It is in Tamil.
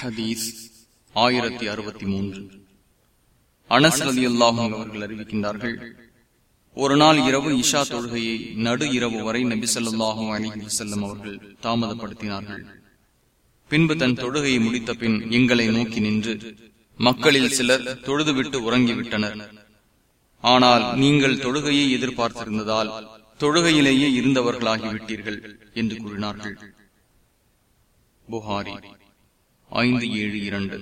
ஹதீஸ் ஆயிரத்தி அறுபத்தி மூன்று. அனஸ் அலி அல்லாஹும் அவர்கள் அறிவிக்கின்றார்கள் ஒரு நாள் இரவு இஷா தொழுகையை நடு இரவு வரை நபி சொல்லாஹும் அலி செல்லம் அவர்கள் தாமதப்படுத்தினார்கள். பின்பு தன் தொழுகையை முடித்த பின் எங்களை நோக்கி நின்று மக்களில் சிலர் தொழுதுவிட்டு உறங்கிவிட்டனர் ஆனால் நீங்கள் தொழுகையை எதிர்பார்த்திருந்ததால் தொழுகையிலேயே இருந்தவர்களாகிவிட்டீர்கள் என்று கூறினார்கள். புகாரி ஐந்து ஏழு இரண்டு.